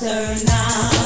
turn now.